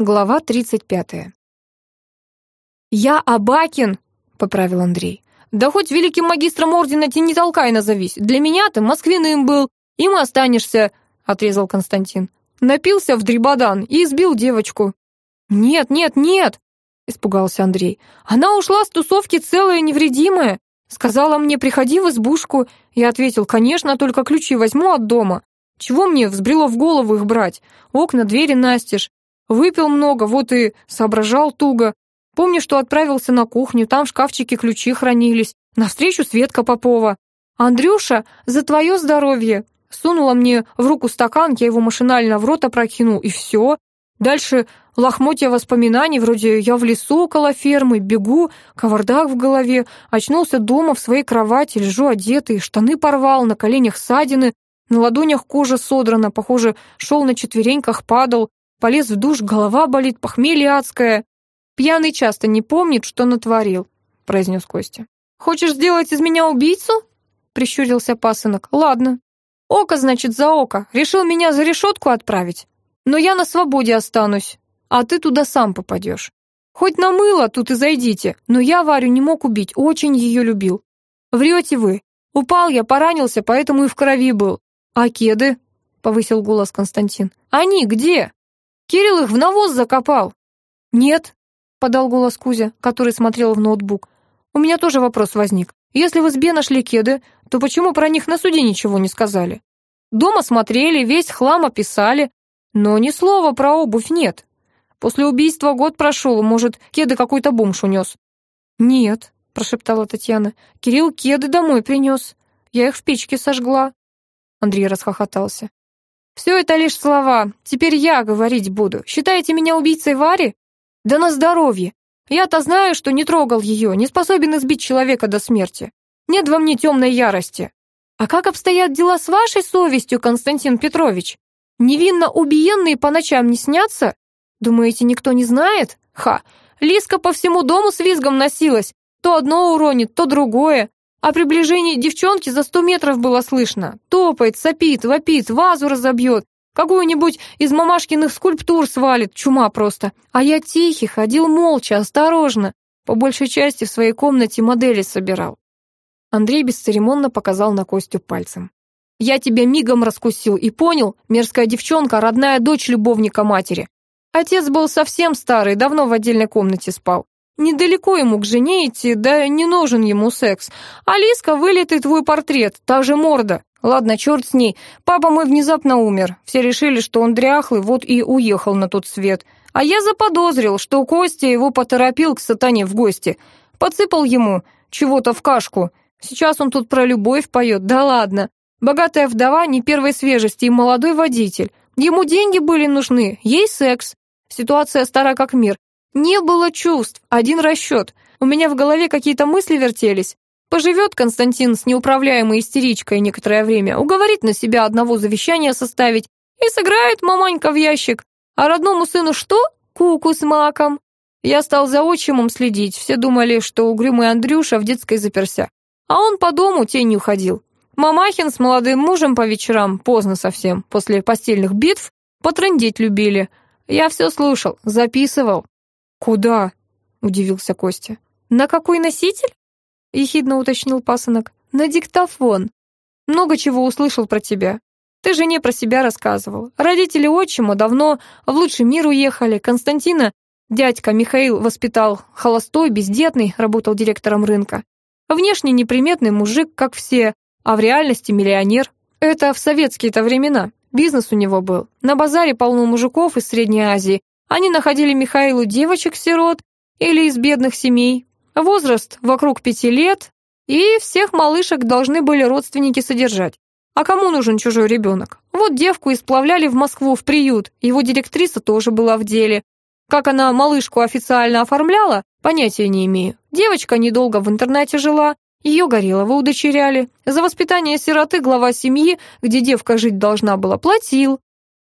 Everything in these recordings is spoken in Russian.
Глава 35. «Я Абакин!» — поправил Андрей. «Да хоть великим магистром ордена тебе не толкай назовись. Для меня ты москвиным был, им и останешься», — отрезал Константин. Напился в дребодан и избил девочку. «Нет, нет, нет!» — испугался Андрей. «Она ушла с тусовки целая невредимая. Сказала мне, приходи в избушку. Я ответил, конечно, только ключи возьму от дома. Чего мне взбрело в голову их брать? Окна, двери настежь. Выпил много, вот и соображал туго. Помню, что отправился на кухню, там в шкафчике ключи хранились. Навстречу Светка Попова. «Андрюша, за твое здоровье!» Сунула мне в руку стакан, я его машинально в рот опрокинул, и все. Дальше лохмотья воспоминаний, вроде я в лесу около фермы, бегу, кавардак в голове, очнулся дома в своей кровати, лежу одетый, штаны порвал, на коленях ссадины, на ладонях кожа содрана, похоже, шел на четвереньках, падал, Полез в душ, голова болит, похмелье адское. Пьяный часто не помнит, что натворил, произнес Костя. Хочешь сделать из меня убийцу? Прищурился пасынок. Ладно. Око, значит, за око. Решил меня за решетку отправить. Но я на свободе останусь, а ты туда сам попадешь. Хоть на мыло тут и зайдите, но я Варю не мог убить, очень ее любил. Врете вы. Упал я, поранился, поэтому и в крови был. А кеды? Повысил голос Константин. Они где? Кирилл их в навоз закопал». «Нет», — подал голос Кузя, который смотрел в ноутбук. «У меня тоже вопрос возник. Если в избе нашли кеды, то почему про них на суде ничего не сказали? Дома смотрели, весь хлам описали, но ни слова про обувь нет. После убийства год прошел, может, кеды какой-то бомж унес». «Нет», — прошептала Татьяна, — «Кирилл кеды домой принес. Я их в печке сожгла». Андрей расхохотался. Все это лишь слова. Теперь я говорить буду. Считаете меня убийцей Вари? Да на здоровье. Я-то знаю, что не трогал ее, не способен избить человека до смерти. Нет во мне темной ярости. А как обстоят дела с вашей совестью, Константин Петрович? Невинно убиенные по ночам не снятся? Думаете, никто не знает? Ха, Лиска по всему дому с визгом носилась. То одно уронит, то другое. О приближении девчонки за сто метров было слышно. Топает, сопит, вопит, вазу разобьет. Какую-нибудь из мамашкиных скульптур свалит, чума просто. А я тихий, ходил молча, осторожно. По большей части в своей комнате модели собирал. Андрей бесцеремонно показал на Костю пальцем. «Я тебя мигом раскусил и понял, мерзкая девчонка, родная дочь любовника матери. Отец был совсем старый, давно в отдельной комнате спал. Недалеко ему к жене идти, да не нужен ему секс. Алиска вылитый твой портрет, та же морда. Ладно, черт с ней. Папа мой внезапно умер. Все решили, что он дряхлый, вот и уехал на тот свет. А я заподозрил, что Костя его поторопил к сатане в гости. Подсыпал ему чего-то в кашку. Сейчас он тут про любовь поет, да ладно. Богатая вдова не первой свежести и молодой водитель. Ему деньги были нужны, ей секс. Ситуация стара как мир. Не было чувств, один расчет. У меня в голове какие-то мысли вертелись. Поживет Константин с неуправляемой истеричкой некоторое время, уговорит на себя одного завещания составить и сыграет маманька в ящик. А родному сыну что? Куку с маком. Я стал за отчимом следить, все думали, что угрюмый Андрюша в детской заперся. А он по дому тенью ходил. Мамахин с молодым мужем по вечерам, поздно совсем, после постельных битв, потрындеть любили. Я все слушал, записывал. «Куда?» — удивился Костя. «На какой носитель?» — ехидно уточнил пасынок. «На диктофон. Много чего услышал про тебя. Ты же не про себя рассказывал. Родители отчима давно в лучший мир уехали. Константина дядька Михаил воспитал. Холостой, бездетный, работал директором рынка. Внешне неприметный мужик, как все, а в реальности миллионер. Это в советские-то времена. Бизнес у него был. На базаре полно мужиков из Средней Азии, они находили Михаилу девочек-сирот или из бедных семей. Возраст вокруг пяти лет, и всех малышек должны были родственники содержать. А кому нужен чужой ребенок? Вот девку исплавляли в Москву в приют, его директриса тоже была в деле. Как она малышку официально оформляла, понятия не имею. Девочка недолго в интернете жила, ее Горелого удочеряли. За воспитание сироты глава семьи, где девка жить должна была, платил.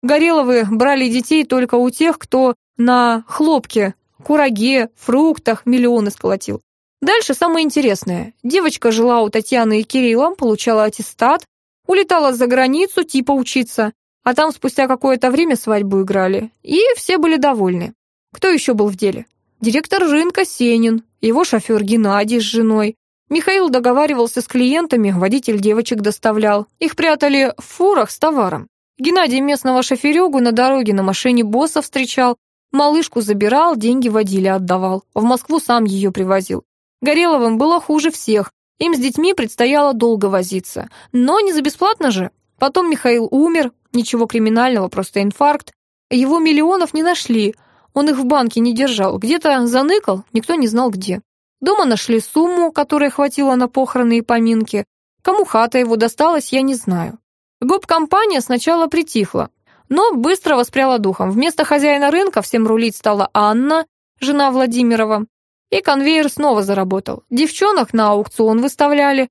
Гореловы брали детей только у тех, кто на хлопке, кураге, фруктах миллионы сколотил. Дальше самое интересное. Девочка жила у Татьяны и Кирилла, получала аттестат, улетала за границу, типа учиться, а там спустя какое-то время свадьбу играли, и все были довольны. Кто еще был в деле? Директор рынка Сенин, его шофер Геннадий с женой. Михаил договаривался с клиентами, водитель девочек доставлял. Их прятали в фурах с товаром. Геннадий местного шоферюгу на дороге на машине босса встречал, малышку забирал, деньги водили отдавал. В Москву сам ее привозил. Гореловым было хуже всех. Им с детьми предстояло долго возиться. Но не за бесплатно же. Потом Михаил умер, ничего криминального, просто инфаркт. Его миллионов не нашли, он их в банке не держал, где-то заныкал, никто не знал где. Дома нашли сумму, которая хватила на похороны и поминки. Кому хата его досталась, я не знаю. Гоп-компания сначала притихла, но быстро воспряла духом. Вместо хозяина рынка всем рулить стала Анна, жена Владимирова. И конвейер снова заработал. Девчонок на аукцион выставляли.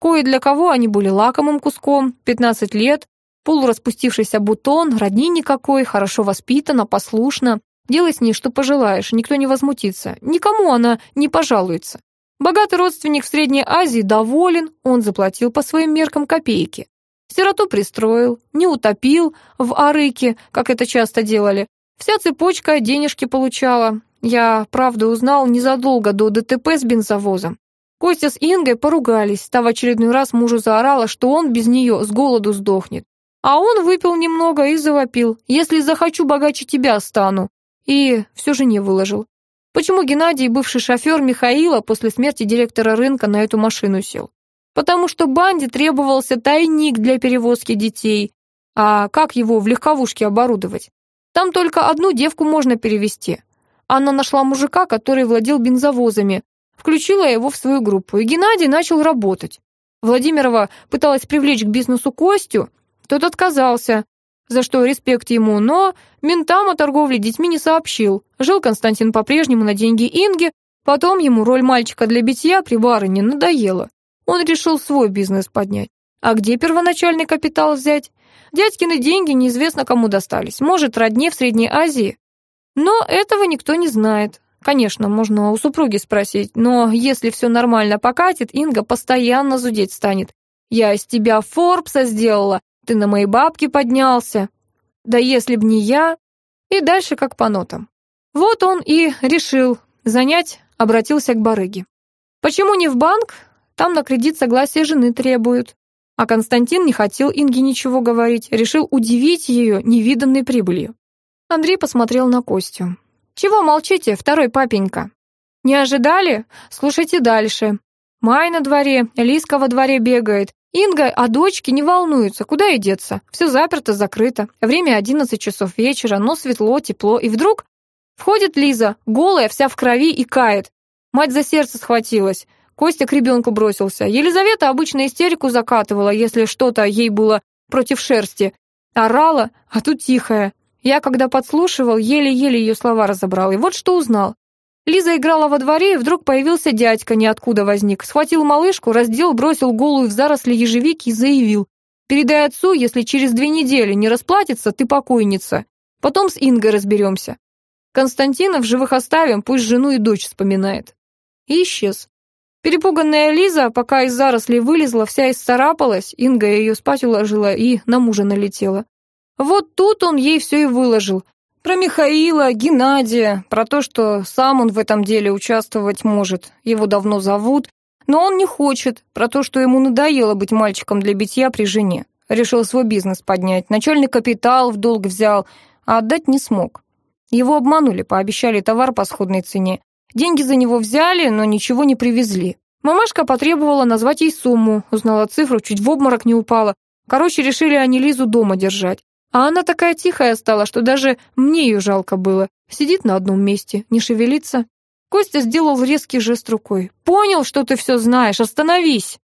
Кое для кого они были лакомым куском, 15 лет, полураспустившийся бутон, родни никакой, хорошо воспитана, послушна. Делай с ней, что пожелаешь, никто не возмутится, никому она не пожалуется. Богатый родственник в Средней Азии доволен, он заплатил по своим меркам копейки. Сироту пристроил, не утопил в арыке, как это часто делали. Вся цепочка денежки получала. Я, правда, узнал незадолго до ДТП с бензовозом. Костя с Ингой поругались, та в очередной раз мужу заорала, что он без нее с голоду сдохнет. А он выпил немного и завопил. «Если захочу, богаче тебя стану». И все же не выложил. Почему Геннадий, бывший шофер Михаила, после смерти директора рынка на эту машину сел? Потому что банде требовался тайник для перевозки детей. А как его в легковушке оборудовать? Там только одну девку можно перевести. Анна нашла мужика, который владел бензовозами, включила его в свою группу, и Геннадий начал работать. Владимирова пыталась привлечь к бизнесу Костю, тот отказался, за что респект ему, но ментам о торговле детьми не сообщил. Жил Константин по-прежнему на деньги Инги, потом ему роль мальчика для битья при барыне надоела. Он решил свой бизнес поднять. А где первоначальный капитал взять? Дядькины деньги неизвестно кому достались. Может, родне в Средней Азии? Но этого никто не знает. Конечно, можно у супруги спросить, но если все нормально покатит, Инга постоянно зудеть станет. «Я из тебя Форбса сделала, ты на мои бабки поднялся. Да если б не я. И дальше как по нотам. Вот он и решил занять, обратился к барыге. Почему не в банк? Там на кредит согласие жены требуют. А Константин не хотел Инге ничего говорить, решил удивить ее невиданной прибылью. Андрей посмотрел на Костю. «Чего молчите, второй папенька?» «Не ожидали? Слушайте дальше. Май на дворе, Лиска во дворе бегает. Инга о дочке не волнуется, куда ей деться. Все заперто, закрыто. Время одиннадцать часов вечера, но светло, тепло. И вдруг входит Лиза, голая, вся в крови и кает. Мать за сердце схватилась. Костя к ребенку бросился. Елизавета обычно истерику закатывала, если что-то ей было против шерсти. Орала, а тут тихая. Я, когда подслушивал, еле-еле ее слова разобрал. И вот что узнал. Лиза играла во дворе, и вдруг появился дядька, ниоткуда возник. Схватил малышку, раздел, бросил голую в заросли ежевики и заявил. «Передай отцу, если через две недели не расплатится, ты покойница. Потом с Ингой разберемся. Константина в живых оставим, пусть жену и дочь вспоминает». И исчез. Перепуганная Лиза, пока из зарослей вылезла, вся исцарапалась, Инга ее спать уложила и на мужа налетела. Вот тут он ей все и выложил, про Михаила, Геннадия, про то, что сам он в этом деле участвовать может, его давно зовут, но он не хочет, про то, что ему надоело быть мальчиком для битья при жене. Решил свой бизнес поднять, начальный капитал в долг взял, а отдать не смог. Его обманули, пообещали товар по сходной цене. Деньги за него взяли, но ничего не привезли. Мамашка потребовала назвать ей сумму, узнала цифру, чуть в обморок не упала. Короче, решили они Лизу дома держать. А она такая тихая стала, что даже мне ее жалко было. Сидит на одном месте, не шевелится. Костя сделал резкий жест рукой. «Понял, что ты все знаешь, остановись!»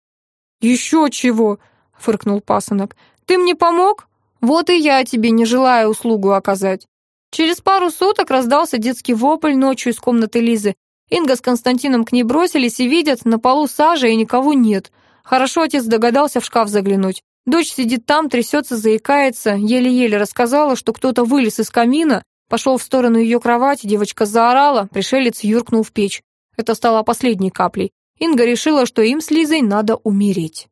«Еще чего!» — фыркнул пасынок. «Ты мне помог? Вот и я тебе не желаю услугу оказать». Через пару суток раздался детский вопль ночью из комнаты Лизы. Инга с Константином к ней бросились и видят, на полу сажа и никого нет. Хорошо отец догадался в шкаф заглянуть. Дочь сидит там, трясется, заикается, еле-еле рассказала, что кто-то вылез из камина, пошел в сторону ее кровати, девочка заорала, пришелец юркнул в печь. Это стало последней каплей. Инга решила, что им с Лизой надо умереть.